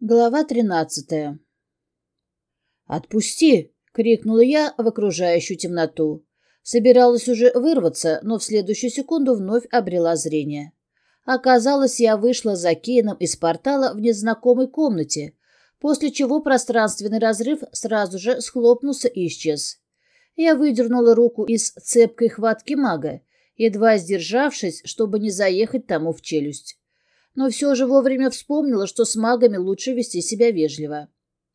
Глава тринадцатая. «Отпусти!» — крикнула я в окружающую темноту. Собиралась уже вырваться, но в следующую секунду вновь обрела зрение. Оказалось, я вышла за Кейном из портала в незнакомой комнате, после чего пространственный разрыв сразу же схлопнулся и исчез. Я выдернула руку из цепкой хватки мага, едва сдержавшись, чтобы не заехать тому в челюсть но все же вовремя вспомнила, что с магами лучше вести себя вежливо.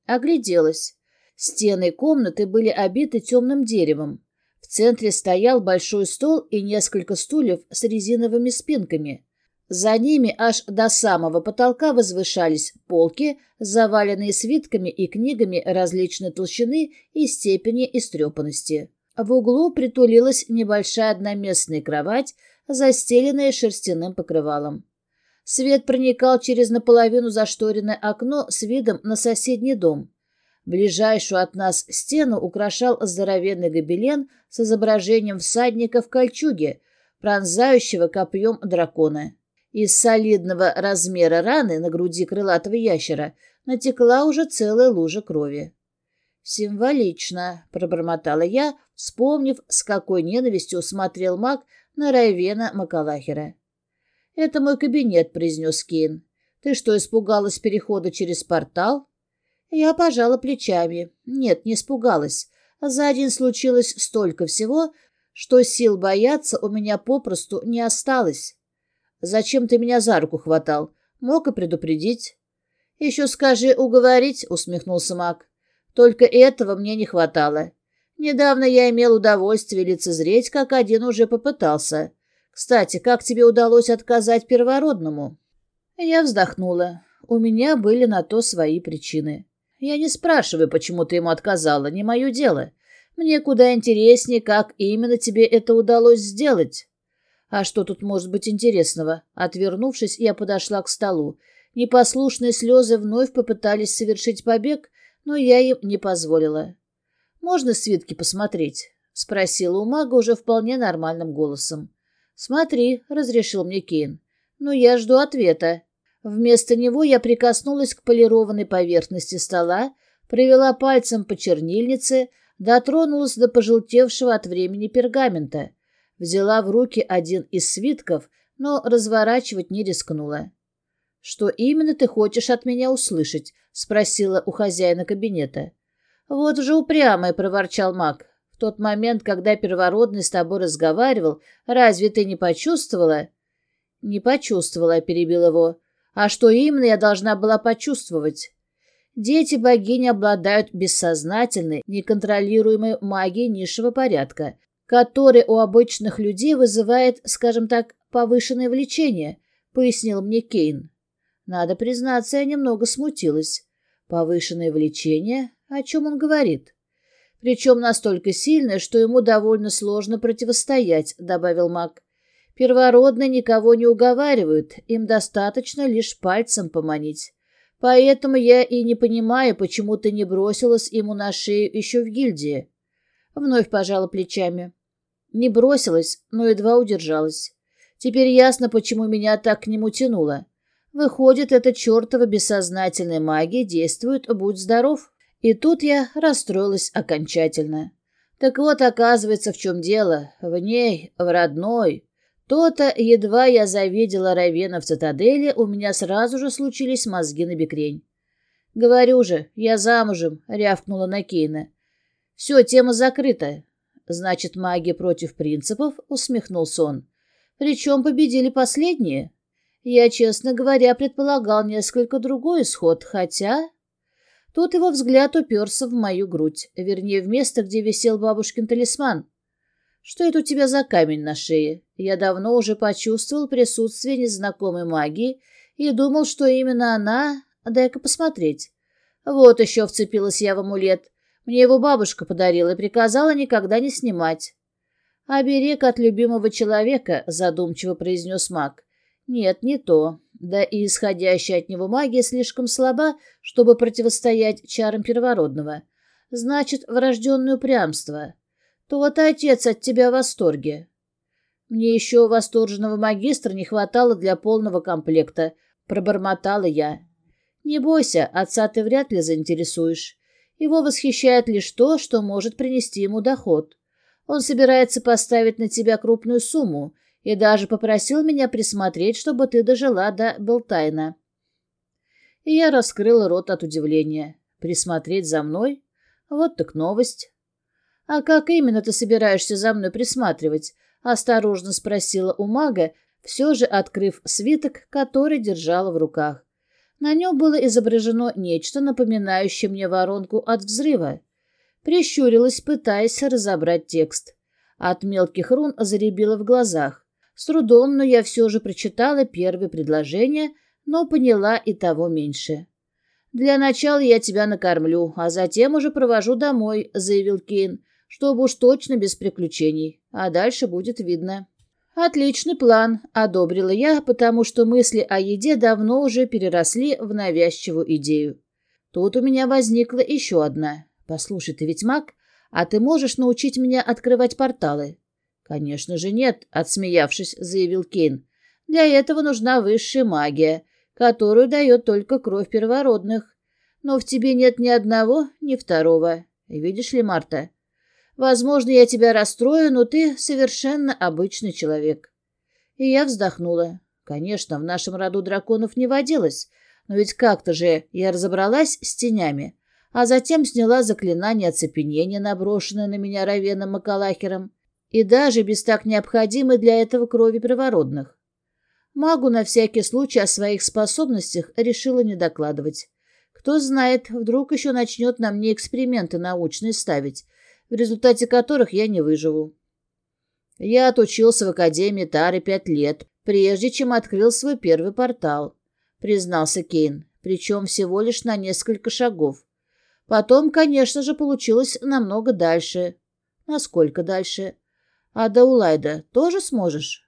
Огляделась. Стены комнаты были обиты темным деревом. В центре стоял большой стол и несколько стульев с резиновыми спинками. За ними аж до самого потолка возвышались полки, заваленные свитками и книгами различной толщины и степени истрепанности. В углу притулилась небольшая одноместная кровать, застеленная шерстяным покрывалом. Свет проникал через наполовину зашторенное окно с видом на соседний дом. Ближайшую от нас стену украшал здоровенный гобелен с изображением всадника в кольчуге, пронзающего копьем дракона. Из солидного размера раны на груди крылатого ящера натекла уже целая лужа крови. «Символично», — пробормотала я, вспомнив, с какой ненавистью смотрел маг на Райвена Макалахера. «Это мой кабинет», — произнес Кейн. «Ты что, испугалась перехода через портал?» Я пожала плечами. Нет, не испугалась. За день случилось столько всего, что сил бояться у меня попросту не осталось. «Зачем ты меня за руку хватал? Мог и предупредить». «Еще скажи уговорить», — усмехнулся маг. «Только этого мне не хватало. Недавно я имел удовольствие лицезреть, как один уже попытался. Кстати, как тебе удалось отказать первородному? Я вздохнула. У меня были на то свои причины. Я не спрашиваю, почему ты ему отказала, не мое дело. Мне куда интереснее, как именно тебе это удалось сделать. А что тут может быть интересного? Отвернувшись, я подошла к столу. Непослушные слезы вновь попытались совершить побег, но я им не позволила. «Можно свитки посмотреть?» — спросила у мага уже вполне нормальным голосом. «Смотри», — разрешил мне Кейн. «Но я жду ответа». Вместо него я прикоснулась к полированной поверхности стола, провела пальцем по чернильнице, дотронулась до пожелтевшего от времени пергамента, взяла в руки один из свитков, но разворачивать не рискнула. «Что именно ты хочешь от меня услышать?» — спросила у хозяина кабинета. «Вот же упрямый», — проворчал маг тот момент, когда первородный с тобой разговаривал, разве ты не почувствовала?» «Не почувствовала», — перебил его. «А что именно я должна была почувствовать?» Дети богини обладают бессознательной, неконтролируемой магией низшего порядка, которая у обычных людей вызывает, скажем так, повышенное влечение, пояснил мне Кейн. Надо признаться, я немного смутилась. Повышенное влечение? О чем он говорит? Причем настолько сильное, что ему довольно сложно противостоять», — добавил маг. «Первородные никого не уговаривают, им достаточно лишь пальцем поманить. Поэтому я и не понимаю, почему ты не бросилась ему на шею еще в гильдии». Вновь пожала плечами. Не бросилась, но едва удержалась. Теперь ясно, почему меня так к нему тянуло. Выходит, эта чертова бессознательная магия действует «будь здоров». И тут я расстроилась окончательно. Так вот, оказывается, в чем дело. В ней, в родной. То-то, едва я завидела Равена в цитадели, у меня сразу же случились мозги на бекрень. «Говорю же, я замужем», — рявкнула на. «Все, тема закрыта». «Значит, маги против принципов?» — усмехнулся он. «Причем победили последние?» Я, честно говоря, предполагал несколько другой исход, хотя... Тут его взгляд уперся в мою грудь, вернее, в место, где висел бабушкин талисман. «Что это у тебя за камень на шее?» Я давно уже почувствовал присутствие незнакомой магии и думал, что именно она... Дай-ка посмотреть. Вот еще вцепилась я в амулет. Мне его бабушка подарила и приказала никогда не снимать. «Оберег от любимого человека», — задумчиво произнес маг. «Нет, не то да и исходящая от него магия слишком слаба, чтобы противостоять чарам первородного. Значит, врожденное упрямство. То-то отец от тебя в восторге. Мне еще восторженного магистра не хватало для полного комплекта, пробормотала я. Не бойся, отца ты вряд ли заинтересуешь. Его восхищает лишь то, что может принести ему доход. Он собирается поставить на тебя крупную сумму и даже попросил меня присмотреть, чтобы ты дожила до Белтайна. И я раскрыла рот от удивления. Присмотреть за мной? Вот так новость. «А как именно ты собираешься за мной присматривать?» — осторожно спросила у мага, все же открыв свиток, который держала в руках. На нем было изображено нечто, напоминающее мне воронку от взрыва. Прищурилась, пытаясь разобрать текст. От мелких рун заребило в глазах. С трудом, но я все же прочитала первое предложение, но поняла и того меньше. «Для начала я тебя накормлю, а затем уже провожу домой», — заявил Кейн, «чтобы уж точно без приключений, а дальше будет видно». «Отличный план», — одобрила я, потому что мысли о еде давно уже переросли в навязчивую идею. Тут у меня возникла еще одна. «Послушай, ты ведь маг, а ты можешь научить меня открывать порталы?» «Конечно же нет», — отсмеявшись, заявил Кейн. «Для этого нужна высшая магия, которую дает только кровь первородных. Но в тебе нет ни одного, ни второго. Видишь ли, Марта?» Возможно, я тебя расстрою, но ты совершенно обычный человек. И я вздохнула. Конечно, в нашем роду драконов не водилось, но ведь как-то же я разобралась с тенями, а затем сняла заклинание оцепенения, наброшенное на меня Равеном Макалахером, и даже без так необходимой для этого крови привородных. Магу на всякий случай о своих способностях решила не докладывать. Кто знает, вдруг еще начнет на мне эксперименты научные ставить, в результате которых я не выживу. Я отучился в Академии Тары пять лет, прежде чем открыл свой первый портал, признался Кейн, причем всего лишь на несколько шагов. Потом, конечно же, получилось намного дальше. Насколько дальше? А до Улайда тоже сможешь?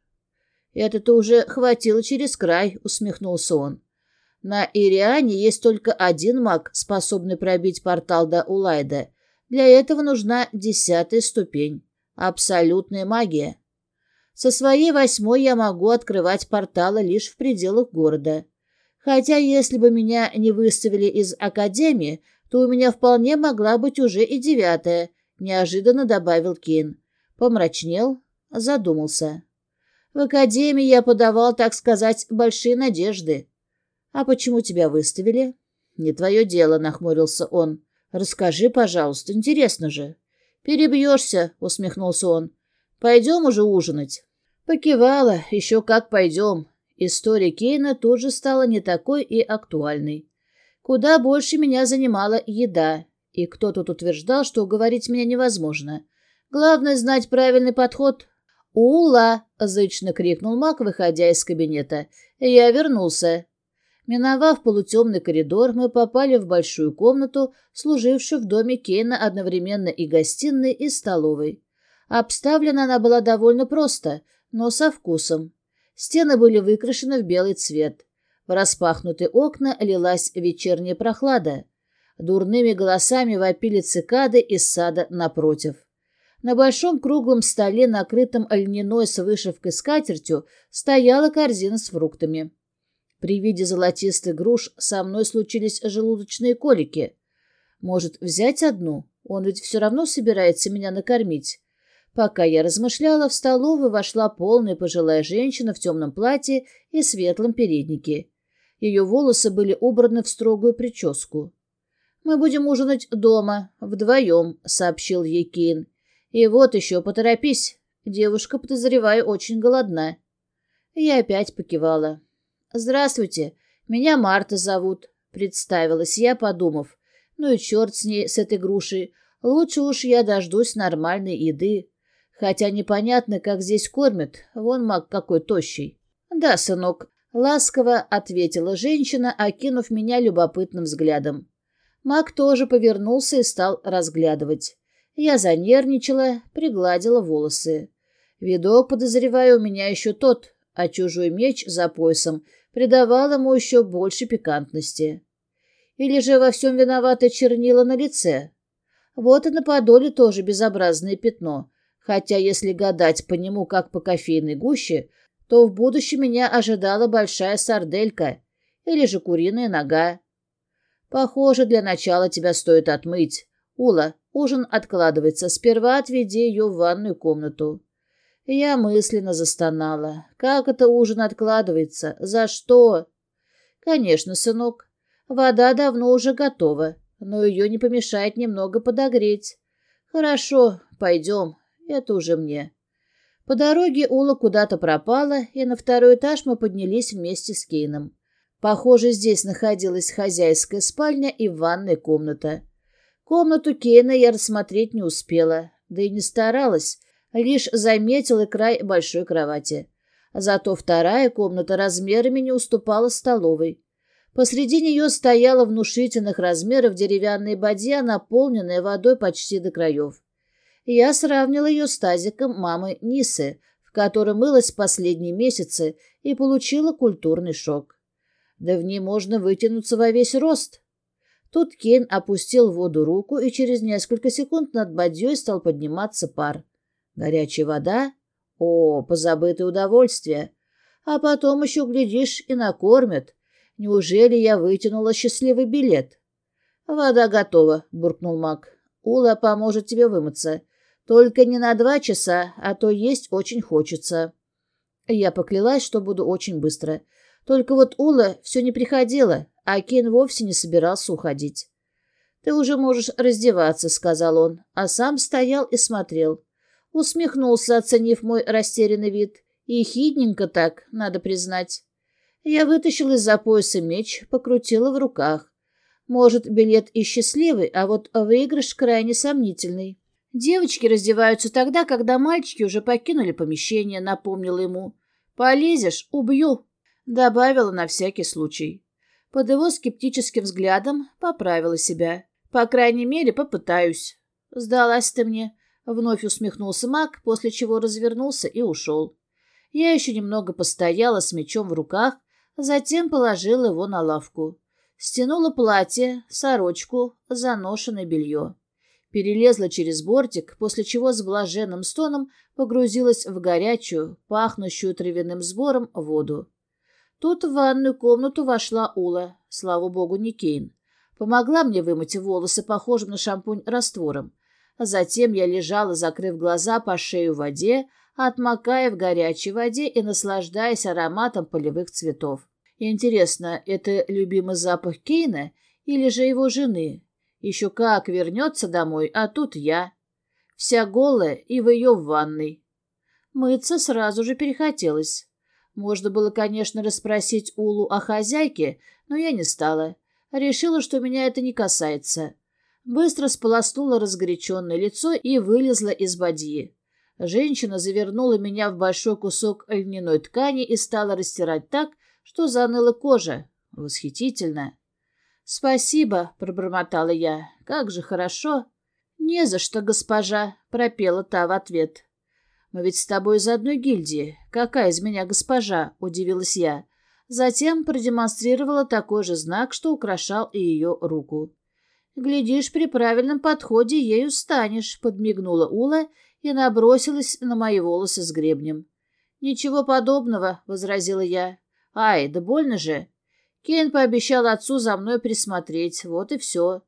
Это-то уже хватило через край, усмехнулся он. На Ириане есть только один маг, способный пробить портал до Улайда, для этого нужна десятая ступень — абсолютная магия. Со своей восьмой я могу открывать порталы лишь в пределах города. Хотя если бы меня не выставили из академии, то у меня вполне могла быть уже и девятая, неожиданно добавил Кин. Помрачнел, задумался. В академии я подавал, так сказать, большие надежды. А почему тебя выставили? Не твое дело, нахмурился он. «Расскажи, пожалуйста, интересно же». «Перебьешься», — усмехнулся он. «Пойдем уже ужинать». Покивала, еще как пойдем. История Кейна тут же стала не такой и актуальной. Куда больше меня занимала еда, и кто тут утверждал, что уговорить меня невозможно. Главное — знать правильный подход. «Ула!» — зычно крикнул Мак, выходя из кабинета. «Я вернулся». Миновав полутемный коридор, мы попали в большую комнату, служившую в доме Кейна одновременно и гостиной, и столовой. Обставлена она была довольно просто, но со вкусом. Стены были выкрашены в белый цвет. В распахнутые окна лилась вечерняя прохлада. Дурными голосами вопили цикады из сада напротив. На большом круглом столе, накрытом льняной с вышивкой скатертью, стояла корзина с фруктами. При виде золотистых груш со мной случились желудочные колики. Может, взять одну? Он ведь все равно собирается меня накормить. Пока я размышляла, в столовую вошла полная пожилая женщина в темном платье и светлом переднике. Ее волосы были убраны в строгую прическу. «Мы будем ужинать дома, вдвоем», — сообщил ей Кейн. «И вот еще, поторопись. Девушка, подозреваю, очень голодна». Я опять покивала. «Здравствуйте, меня Марта зовут», — представилась я, подумав. «Ну и черт с ней, с этой грушей. Лучше уж я дождусь нормальной еды. Хотя непонятно, как здесь кормят. Вон маг какой тощий». «Да, сынок», — ласково ответила женщина, окинув меня любопытным взглядом. Маг тоже повернулся и стал разглядывать. Я занервничала, пригладила волосы. Видок, подозреваю, у меня еще тот, а чужой меч за поясом придавал ему еще больше пикантности. Или же во всем виновато чернила на лице? Вот и на подоле тоже безобразное пятно, хотя если гадать по нему как по кофейной гуще, то в будущем меня ожидала большая сарделька или же куриная нога. Похоже, для начала тебя стоит отмыть. Ула, ужин откладывается. Сперва отведи ее в ванную комнату. Я мысленно застонала. Как это ужин откладывается? За что? Конечно, сынок. Вода давно уже готова, но ее не помешает немного подогреть. Хорошо, пойдем. Это уже мне. По дороге Ула куда-то пропала, и на второй этаж мы поднялись вместе с Кейном. Похоже, здесь находилась хозяйская спальня и ванная комната. Комнату Кейна я рассмотреть не успела, да и не старалась, лишь заметила край большой кровати. Зато вторая комната размерами не уступала столовой. Посреди нее стояла внушительных размеров деревянная бадья, наполненная водой почти до краев. Я сравнила ее с тазиком мамы Нисы, в которой мылась последние месяцы, и получила культурный шок. Да в ней можно вытянуться во весь рост. Тут Кейн опустил в воду руку, и через несколько секунд над бадьей стал подниматься пар. Горячая вода? О, позабытое удовольствие. А потом еще, глядишь, и накормят. Неужели я вытянула счастливый билет? «Вода готова», — буркнул маг. «Ула поможет тебе вымыться. Только не на два часа, а то есть очень хочется». Я поклялась, что буду очень быстро. Только вот Ула все не приходила, а Кен вовсе не собирался уходить. «Ты уже можешь раздеваться», — сказал он, а сам стоял и смотрел. Усмехнулся, оценив мой растерянный вид. И хидненько так, надо признать. Я вытащил из-за пояса меч, покрутила в руках. Может, билет и счастливый, а вот выигрыш крайне сомнительный. Девочки раздеваются тогда, когда мальчики уже покинули помещение, напомнила ему. «Полезешь — убью», — добавила на всякий случай. Под его скептическим взглядом поправила себя. «По крайней мере, попытаюсь». «Сдалась ты мне», Вновь усмехнулся маг, после чего развернулся и ушел. Я еще немного постояла с мечом в руках, затем положила его на лавку. Стянула платье, сорочку, заношенное белье. Перелезла через бортик, после чего с блаженным стоном погрузилась в горячую, пахнущую травяным сбором, воду. Тут в ванную комнату вошла Ула, слава богу, не Кейн. Помогла мне вымыть волосы, похожим на шампунь, раствором. Затем я лежала, закрыв глаза по шею в воде, отмокая в горячей воде и наслаждаясь ароматом полевых цветов. Интересно, это любимый запах Кейна или же его жены? Еще как вернется домой, а тут я. Вся голая и в ее ванной. Мыться сразу же перехотелось. Можно было, конечно, расспросить Улу о хозяйке, но я не стала. Решила, что меня это не касается быстро сполоснула разгоряченное лицо и вылезла из бадьи. Женщина завернула меня в большой кусок льняной ткани и стала растирать так, что заныла кожа. Восхитительно. «Спасибо», — пробормотала я. «Как же хорошо». «Не за что, госпожа», — пропела та в ответ. «Мы ведь с тобой из одной гильдии. Какая из меня госпожа?» — удивилась я. Затем продемонстрировала такой же знак, что украшал и ее руку. «Глядишь, при правильном подходе ею станешь», — подмигнула Ула и набросилась на мои волосы с гребнем. «Ничего подобного», — возразила я. «Ай, да больно же». Кен пообещал отцу за мной присмотреть, вот и все.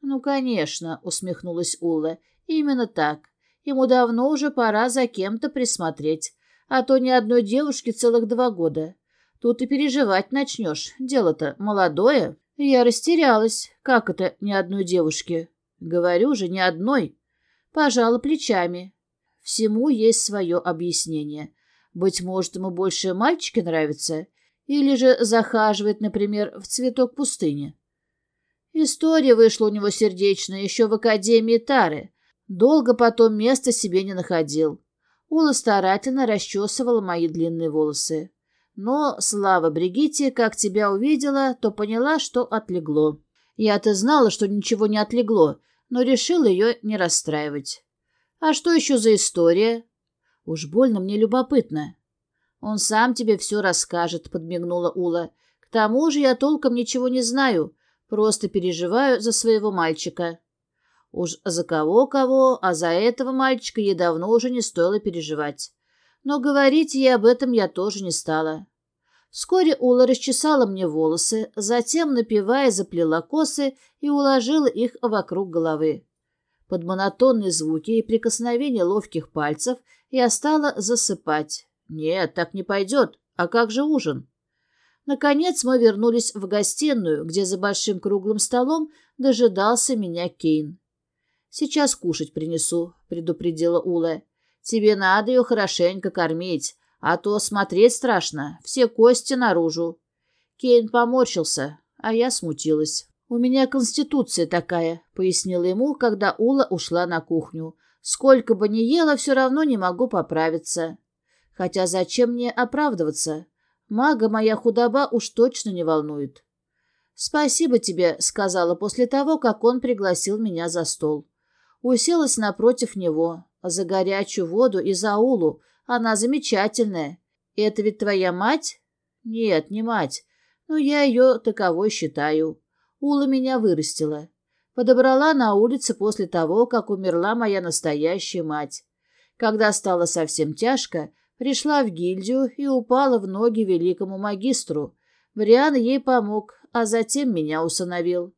«Ну, конечно», — усмехнулась Ула, — «именно так. Ему давно уже пора за кем-то присмотреть, а то ни одной девушки целых два года. Тут и переживать начнешь, дело-то молодое». Я растерялась. Как это ни одной девушки? Говорю же, ни одной. Пожала плечами. Всему есть свое объяснение. Быть может, ему больше мальчики нравятся? Или же захаживает, например, в цветок пустыни? История вышла у него сердечная еще в Академии Тары. Долго потом места себе не находил. Ула старательно расчесывала мои длинные волосы. Но, слава Бригитте, как тебя увидела, то поняла, что отлегло. Я-то знала, что ничего не отлегло, но решила ее не расстраивать. А что еще за история? Уж больно мне любопытно. Он сам тебе все расскажет, подмигнула Ула. К тому же я толком ничего не знаю, просто переживаю за своего мальчика. Уж за кого-кого, а за этого мальчика ей давно уже не стоило переживать но говорить ей об этом я тоже не стала. Вскоре Ула расчесала мне волосы, затем, напевая, заплела косы и уложила их вокруг головы. Под монотонные звуки и прикосновения ловких пальцев я стала засыпать. Нет, так не пойдет. А как же ужин? Наконец мы вернулись в гостиную, где за большим круглым столом дожидался меня Кейн. «Сейчас кушать принесу», — предупредила Ула. «Тебе надо ее хорошенько кормить, а то смотреть страшно, все кости наружу. Кейн поморщился, а я смутилась. «У меня конституция такая», — пояснила ему, когда Ула ушла на кухню. «Сколько бы ни ела, все равно не могу поправиться. Хотя зачем мне оправдываться? Мага моя худоба уж точно не волнует». «Спасибо тебе», — сказала после того, как он пригласил меня за стол. Уселась напротив него, за горячую воду и за Улу, она замечательная. Это ведь твоя мать? Нет, не мать. Но я ее таковой считаю. Ула меня вырастила. Подобрала на улице после того, как умерла моя настоящая мать. Когда стало совсем тяжко, пришла в гильдию и упала в ноги великому магистру. Бриан ей помог, а затем меня усыновил.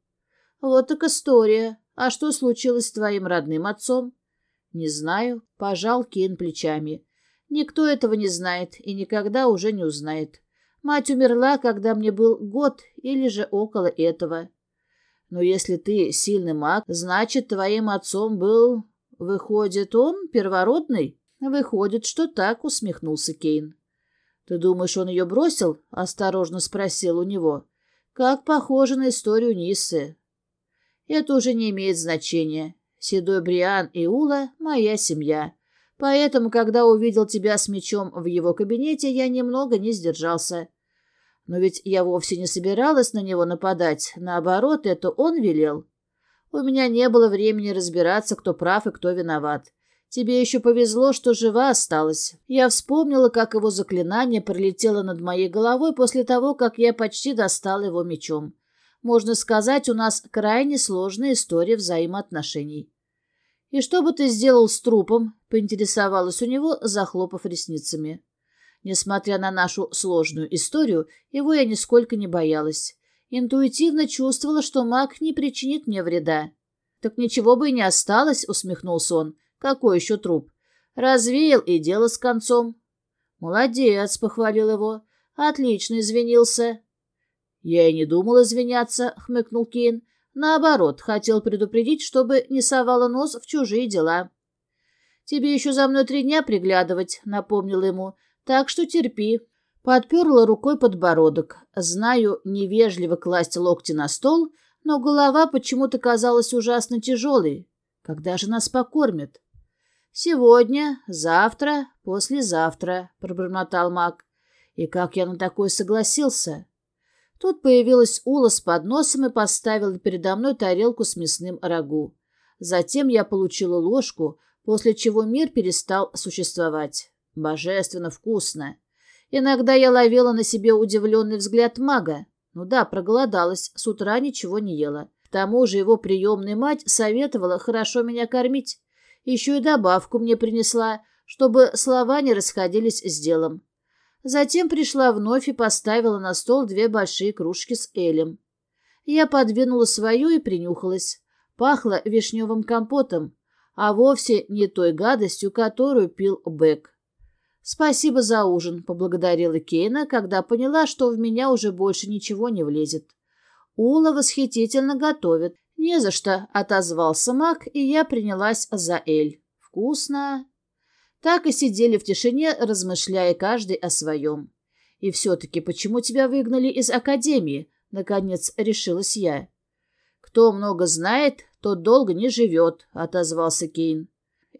Вот так история. А что случилось с твоим родным отцом? Не знаю, пожал Кин плечами. Никто этого не знает и никогда уже не узнает. Мать умерла, когда мне был год или же около этого. Но если ты сильный маг, значит, твоим отцом был... Выходит, он первородный? Выходит, что так, усмехнулся Кейн. Ты думаешь, он ее бросил? Осторожно спросил у него. Как похоже на историю Ниссы. Это уже не имеет значения. Седой Бриан и Ула — моя семья. Поэтому, когда увидел тебя с мечом в его кабинете, я немного не сдержался. Но ведь я вовсе не собиралась на него нападать. Наоборот, это он велел. У меня не было времени разбираться, кто прав и кто виноват. Тебе еще повезло, что жива осталась. Я вспомнила, как его заклинание пролетело над моей головой после того, как я почти достала его мечом. Можно сказать, у нас крайне сложная история взаимоотношений. «И что бы ты сделал с трупом?» — поинтересовалась у него, захлопав ресницами. Несмотря на нашу сложную историю, его я нисколько не боялась. Интуитивно чувствовала, что маг не причинит мне вреда. «Так ничего бы и не осталось», — усмехнулся он. «Какой еще труп?» «Развеял, и дело с концом». «Молодец», — похвалил его. «Отлично извинился». «Я и не думал извиняться», — хмыкнул Кейн. Наоборот, хотел предупредить, чтобы не совала нос в чужие дела. «Тебе еще за мной три дня приглядывать», — напомнила ему. «Так что терпи». Подперла рукой подбородок. Знаю, невежливо класть локти на стол, но голова почему-то казалась ужасно тяжелой. Когда же нас покормят? «Сегодня, завтра, послезавтра», — пробормотал маг. «И как я на такое согласился?» Тут появилась Ула с подносом и поставила передо мной тарелку с мясным рагу. Затем я получила ложку, после чего мир перестал существовать. Божественно вкусно. Иногда я ловила на себе удивленный взгляд мага. Ну да, проголодалась, с утра ничего не ела. К тому же его приемная мать советовала хорошо меня кормить. Еще и добавку мне принесла, чтобы слова не расходились с делом. Затем пришла вновь и поставила на стол две большие кружки с элем. Я подвинула свою и принюхалась. Пахло вишневым компотом, а вовсе не той гадостью, которую пил Бэк. «Спасибо за ужин», — поблагодарила Кейна, когда поняла, что в меня уже больше ничего не влезет. «Ула восхитительно готовит». «Не за что», — отозвался Мак, и я принялась за Эль. «Вкусно». Так и сидели в тишине, размышляя каждый о своем. «И все-таки почему тебя выгнали из академии?» — наконец решилась я. «Кто много знает, тот долго не живет», — отозвался Кейн.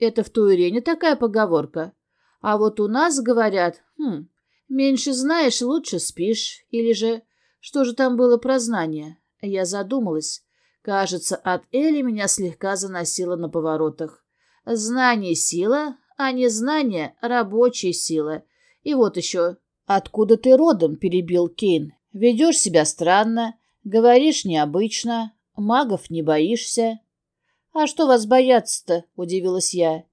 «Это в Туирене такая поговорка. А вот у нас говорят, хм, меньше знаешь, лучше спишь. Или же, что же там было про знание?» Я задумалась. Кажется, от Эли меня слегка заносило на поворотах. Знание — сила, а незнание — рабочая сила. И вот еще. «Откуда ты родом?» — перебил Кейн. «Ведешь себя странно, говоришь необычно, магов не боишься». «А что вас бояться-то?» — удивилась я.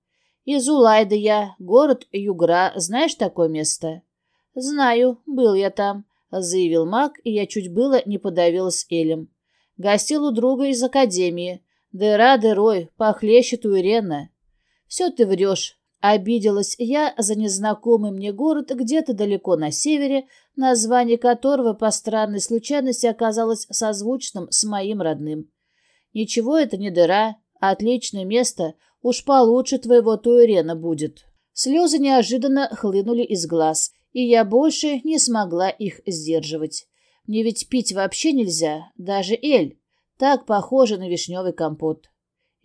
«Из Улайда я, город Югра, знаешь такое место?» «Знаю, был я там. заявил маг, и я чуть было не подавилась Элем. Гостил у друга из академии. Дыра дырой, похлещет у Ирены. Все ты врешь. Обиделась я за незнакомый мне город где-то далеко на севере, название которого по странной случайности оказалось созвучным с моим родным. Ничего это не дыра, а отличное место, уж получше твоего Туэрена будет. Слезы неожиданно хлынули из глаз, и я больше не смогла их сдерживать. Мне ведь пить вообще нельзя, даже эль. Так похоже на вишневый компот.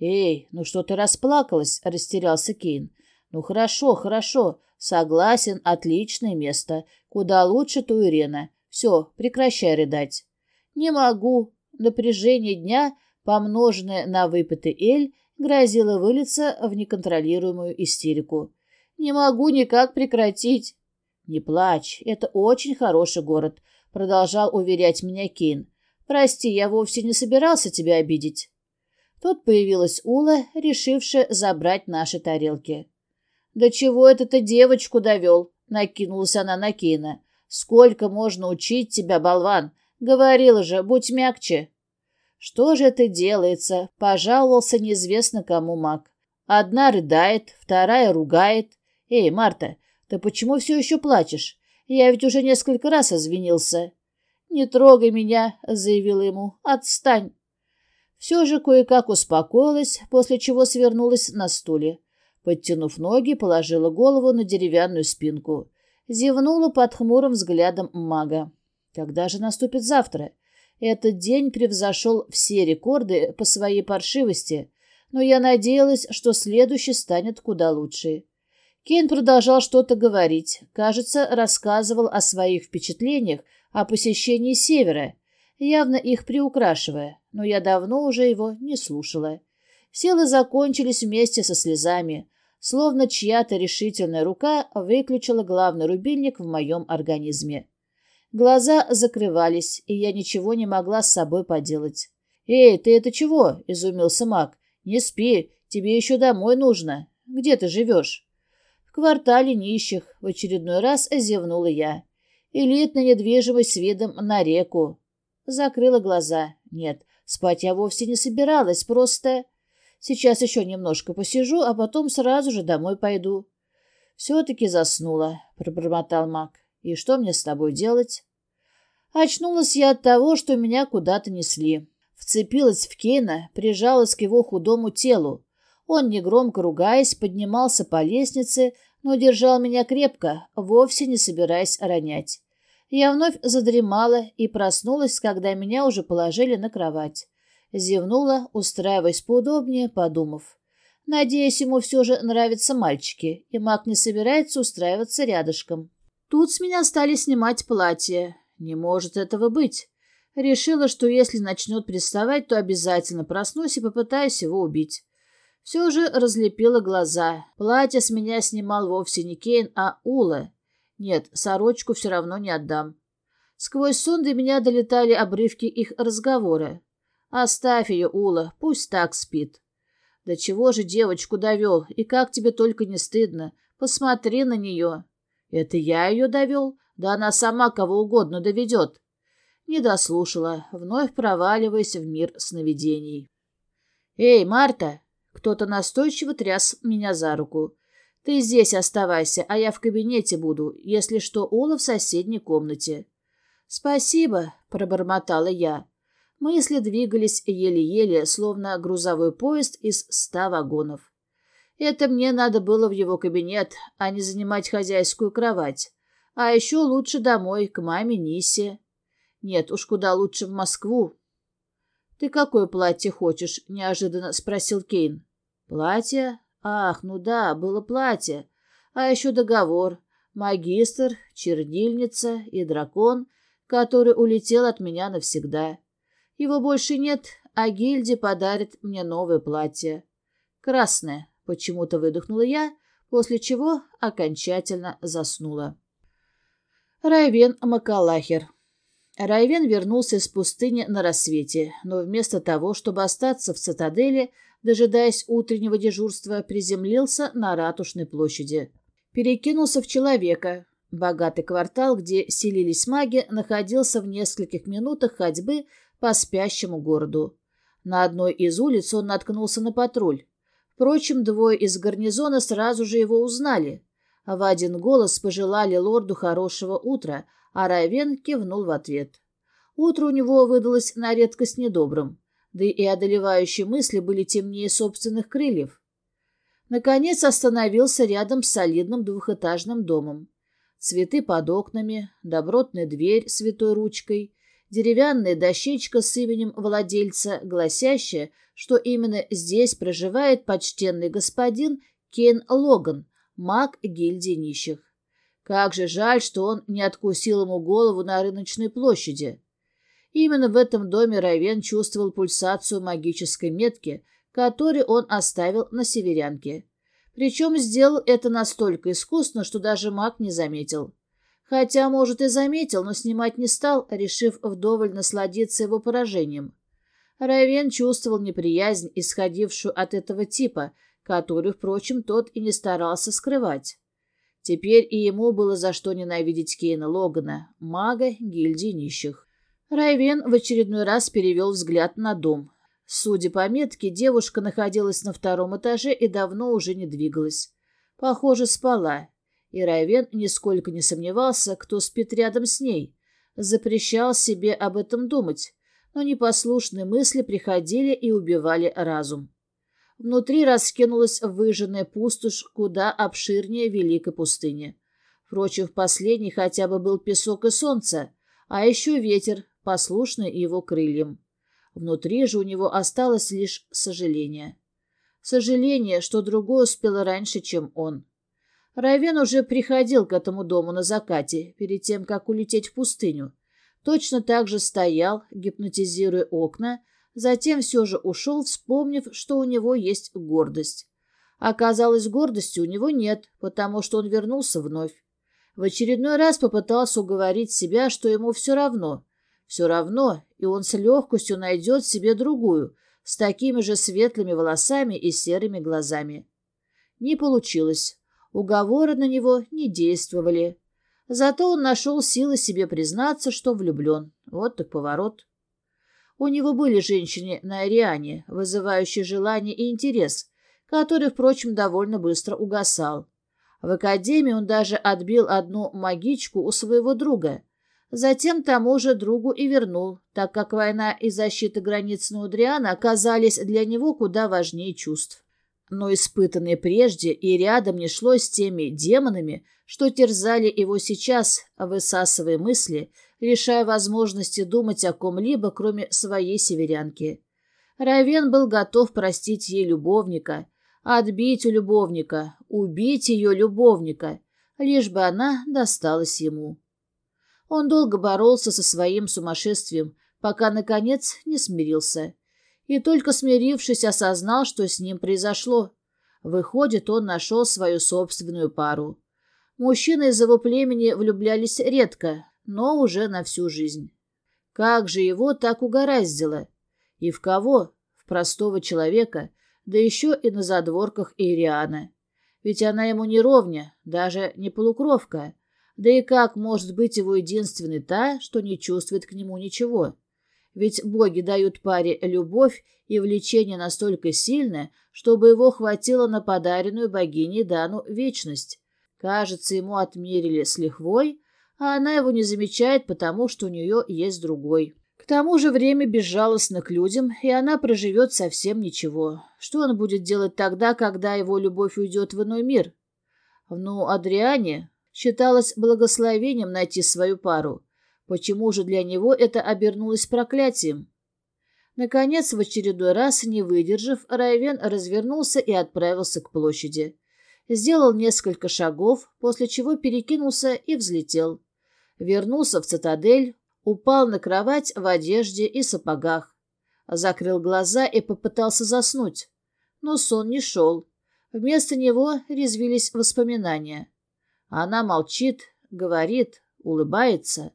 «Эй, ну что ты расплакалась?» — растерялся Кейн. «Ну хорошо, хорошо. Согласен, отличное место. Куда лучше Туирена. Все, прекращай рыдать». «Не могу». Напряжение дня, помноженное на выпитый эль, грозило вылиться в неконтролируемую истерику. «Не могу никак прекратить». «Не плачь, это очень хороший город», — продолжал уверять меня Кейн. «Прости, я вовсе не собирался тебя обидеть». Тут появилась Ула, решившая забрать наши тарелки. «Да чего это ты девочку довел?» — накинулась она на Кейна. «Сколько можно учить тебя, болван? Говорила же, будь мягче». «Что же это делается?» — пожаловался неизвестно кому маг. «Одна рыдает, вторая ругает. Эй, Марта, ты почему все еще плачешь? Я ведь уже несколько раз извинился». «Не трогай меня», — заявила ему. «Отстань». Все же кое-как успокоилась, после чего свернулась на стуле. Подтянув ноги, положила голову на деревянную спинку. Зевнула под хмурым взглядом мага. Когда же наступит завтра? Этот день превзошел все рекорды по своей паршивости, но я надеялась, что следующий станет куда лучше. Кейн продолжал что-то говорить, кажется, рассказывал о своих впечатлениях о посещении Севера, явно их приукрашивая, но я давно уже его не слушала. Силы закончились вместе со слезами, словно чья-то решительная рука выключила главный рубильник в моем организме. Глаза закрывались, и я ничего не могла с собой поделать. «Эй, ты это чего?» — изумился маг. «Не спи, тебе еще домой нужно. Где ты живешь?» «В квартале нищих», — в очередной раз зевнула я. «Элитная недвижимость с видом на реку». Закрыла глаза. Нет, спать я вовсе не собиралась, просто... Сейчас еще немножко посижу, а потом сразу же домой пойду. Все-таки заснула, пробормотал маг. И что мне с тобой делать? Очнулась я от того, что меня куда-то несли. Вцепилась в Кейна, прижалась к его худому телу. Он, негромко ругаясь, поднимался по лестнице, но держал меня крепко, вовсе не собираясь ронять. Я вновь задремала и проснулась, когда меня уже положили на кровать. Зевнула, устраиваясь поудобнее, подумав. Надеюсь, ему все же нравятся мальчики, и маг не собирается устраиваться рядышком. Тут с меня стали снимать платье. Не может этого быть. Решила, что если начнет приставать, то обязательно проснусь и попытаюсь его убить. Все же разлепила глаза. Платье с меня снимал вовсе не Кейн, а Ула. Нет, сорочку все равно не отдам. Сквозь сон до меня долетали обрывки их разговора. Оставь ее, Ула, пусть так спит. Да чего же девочку довел, и как тебе только не стыдно. Посмотри на нее. Это я ее довел? Да она сама кого угодно доведет. Не дослушала, вновь проваливаясь в мир сновидений. «Эй, Марта!» Кто-то настойчиво тряс меня за руку. Ты здесь оставайся, а я в кабинете буду, если что, Ола в соседней комнате. Спасибо, пробормотала я. Мысли двигались еле-еле, словно грузовой поезд из ста вагонов. Это мне надо было в его кабинет, а не занимать хозяйскую кровать. А еще лучше домой, к маме Нисе. Нет, уж куда лучше в Москву. — Ты какое платье хочешь? — неожиданно спросил Кейн. — Платье? Ах, ну да, было платье. А еще договор. Магистр, чернильница и дракон, который улетел от меня навсегда. Его больше нет, а гильдия подарит мне новое платье. Красное, почему-то выдохнула я, после чего окончательно заснула. Райвен Макалахер Райвен вернулся из пустыни на рассвете, но вместо того, чтобы остаться в цитадели, дожидаясь утреннего дежурства, приземлился на ратушной площади. Перекинулся в человека. Богатый квартал, где селились маги, находился в нескольких минутах ходьбы по спящему городу. На одной из улиц он наткнулся на патруль. Впрочем, двое из гарнизона сразу же его узнали. В один голос пожелали лорду хорошего утра, а Райвен кивнул в ответ. Утро у него выдалось на редкость недобрым, да и одолевающие мысли были темнее собственных крыльев. Наконец остановился рядом с солидным двухэтажным домом. Цветы под окнами, добротная дверь с витой ручкой, деревянная дощечка с именем владельца, гласящая, что именно здесь проживает почтенный господин Кен Логан, маг гильдии нищих. Как же жаль, что он не откусил ему голову на рыночной площади. Именно в этом доме Равен чувствовал пульсацию магической метки, которую он оставил на северянке. Причем сделал это настолько искусно, что даже маг не заметил. Хотя, может, и заметил, но снимать не стал, решив вдоволь насладиться его поражением. Равен чувствовал неприязнь, исходившую от этого типа, которую, впрочем, тот и не старался скрывать. Теперь и ему было за что ненавидеть Кейна Логана, мага гильдии нищих. Райвен в очередной раз перевел взгляд на дом. Судя по метке, девушка находилась на втором этаже и давно уже не двигалась. Похоже, спала. И Райвен нисколько не сомневался, кто спит рядом с ней. Запрещал себе об этом думать, но непослушные мысли приходили и убивали разум. Внутри раскинулась выжженная пустошь куда обширнее великой пустыни. Впрочем, в последней хотя бы был песок и солнце, а еще ветер, послушный его крыльям. Внутри же у него осталось лишь сожаление. Сожаление, что другой успел раньше, чем он. Райвен уже приходил к этому дому на закате, перед тем, как улететь в пустыню. Точно так же стоял, гипнотизируя окна, затем все же ушел, вспомнив, что у него есть гордость. Оказалось, гордости у него нет, потому что он вернулся вновь. В очередной раз попытался уговорить себя, что ему все равно, все равно, и он с легкостью найдет себе другую, с такими же светлыми волосами и серыми глазами. Не получилось. Уговоры на него не действовали. Зато он нашел силы себе признаться, что влюблен. Вот так поворот. У него были женщины на Ариане, вызывающие желание и интерес, который, впрочем, довольно быстро угасал. В академии он даже отбил одну магичку у своего друга, Затем тому же другу и вернул, так как война и защита границ Наудриана оказались для него куда важнее чувств. Но испытанные прежде и рядом не шло с теми демонами, что терзали его сейчас, высасывая мысли, лишая возможности думать о ком-либо, кроме своей северянки. Равен был готов простить ей любовника, отбить у любовника, убить ее любовника, лишь бы она досталась ему. Он долго боролся со своим сумасшествием, пока, наконец, не смирился. И только смирившись, осознал, что с ним произошло. Выходит, он нашел свою собственную пару. Мужчины из его племени влюблялись редко, но уже на всю жизнь. Как же его так угораздило? И в кого? В простого человека, да еще и на задворках Ириана. Ведь она ему не ровня, даже не полукровка. Да и как может быть его единственной та, что не чувствует к нему ничего? Ведь боги дают паре любовь и влечение настолько сильное, чтобы его хватило на подаренную богиней Дану вечность. Кажется, ему отмерили с лихвой, а она его не замечает, потому что у нее есть другой. К тому же время безжалостно к людям, и она проживет совсем ничего. Что он будет делать тогда, когда его любовь уйдет в иной мир? Ну, Адриане, считалось благословением найти свою пару. Почему же для него это обернулось проклятием? Наконец, в очередной раз, не выдержав, Райвен развернулся и отправился к площади. Сделал несколько шагов, после чего перекинулся и взлетел. Вернулся в цитадель, упал на кровать в одежде и сапогах. Закрыл глаза и попытался заснуть. Но сон не шел. Вместо него резвились воспоминания. Она молчит, говорит, улыбается.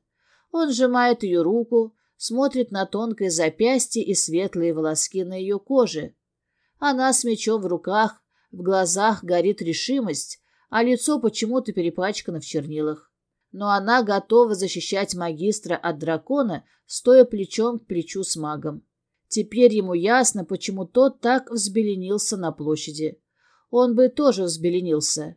Он сжимает ее руку, смотрит на тонкое запястье и светлые волоски на ее коже. Она с мечом в руках, в глазах горит решимость, а лицо почему-то перепачкано в чернилах. но она готова защищать магистра от дракона, стоя плечом к плечу с магом. Теперь ему ясно, почему тот так взбеленился на площади. Он бы тоже взбеленился.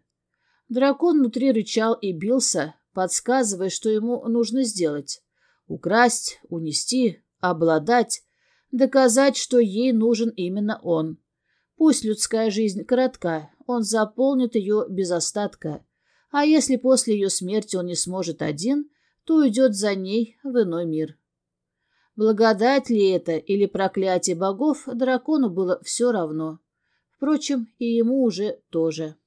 Дракон внутри рычал и бился, подсказывая, что ему нужно сделать. Украсть, унести, обладать, доказать, что ей нужен именно он. Пусть людская жизнь коротка, он заполнит ее без остатка. А если после ее смерти он не сможет один, то уйдет за ней в иной мир. Благодать ли это или проклятие богов, дракону было все равно. Впрочем, и ему уже тоже.